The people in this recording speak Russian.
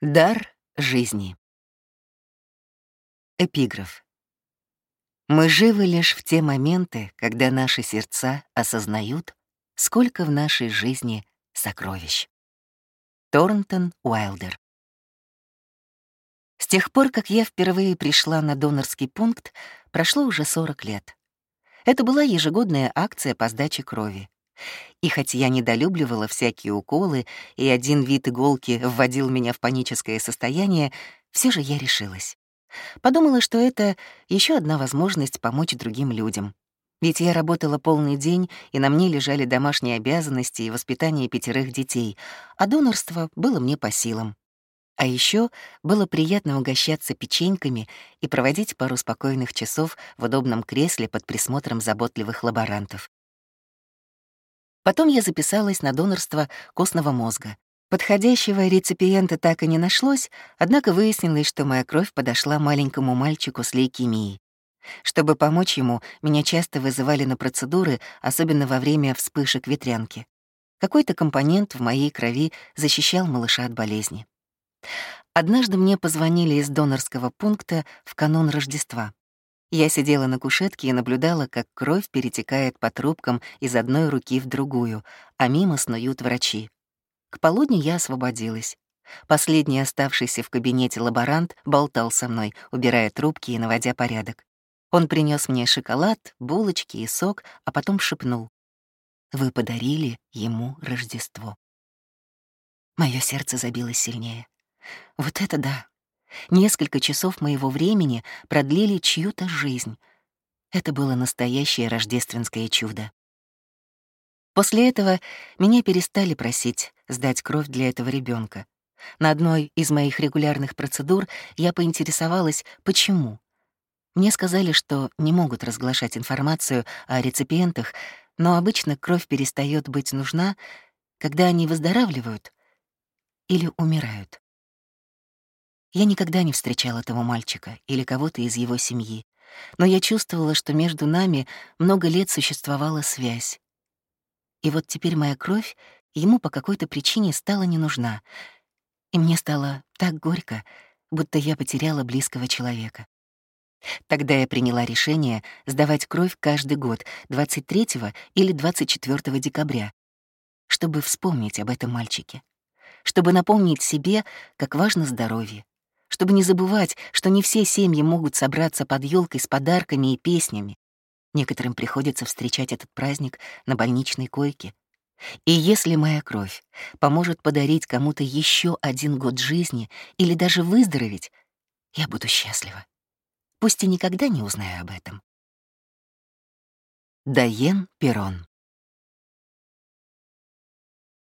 Дар жизни. Эпиграф. Мы живы лишь в те моменты, когда наши сердца осознают, сколько в нашей жизни сокровищ. Торнтон Уайлдер. С тех пор, как я впервые пришла на донорский пункт, прошло уже 40 лет. Это была ежегодная акция по сдаче крови. И хоть я недолюбливала всякие уколы, и один вид иголки вводил меня в паническое состояние, все же я решилась. Подумала, что это еще одна возможность помочь другим людям. Ведь я работала полный день, и на мне лежали домашние обязанности и воспитание пятерых детей, а донорство было мне по силам. А еще было приятно угощаться печеньками и проводить пару спокойных часов в удобном кресле под присмотром заботливых лаборантов. Потом я записалась на донорство костного мозга. Подходящего реципиента так и не нашлось, однако выяснилось, что моя кровь подошла маленькому мальчику с лейкемией. Чтобы помочь ему, меня часто вызывали на процедуры, особенно во время вспышек ветрянки. Какой-то компонент в моей крови защищал малыша от болезни. Однажды мне позвонили из донорского пункта в канун Рождества. Я сидела на кушетке и наблюдала, как кровь перетекает по трубкам из одной руки в другую, а мимо снуют врачи. К полудню я освободилась. Последний оставшийся в кабинете лаборант болтал со мной, убирая трубки и наводя порядок. Он принес мне шоколад, булочки и сок, а потом шепнул. «Вы подарили ему Рождество». Мое сердце забилось сильнее. Вот это да! Несколько часов моего времени продлили чью-то жизнь. Это было настоящее рождественское чудо. После этого меня перестали просить сдать кровь для этого ребенка. На одной из моих регулярных процедур я поинтересовалась, почему. Мне сказали, что не могут разглашать информацию о реципиентах, но обычно кровь перестает быть нужна, когда они выздоравливают или умирают. Я никогда не встречал этого мальчика или кого-то из его семьи, но я чувствовала, что между нами много лет существовала связь. И вот теперь моя кровь ему по какой-то причине стала не нужна, и мне стало так горько, будто я потеряла близкого человека. Тогда я приняла решение сдавать кровь каждый год, 23 или 24 декабря, чтобы вспомнить об этом мальчике, чтобы напомнить себе, как важно здоровье, чтобы не забывать, что не все семьи могут собраться под елкой с подарками и песнями. Некоторым приходится встречать этот праздник на больничной койке. И если моя кровь поможет подарить кому-то еще один год жизни или даже выздороветь, я буду счастлива. Пусть и никогда не узнаю об этом. Дайен Перрон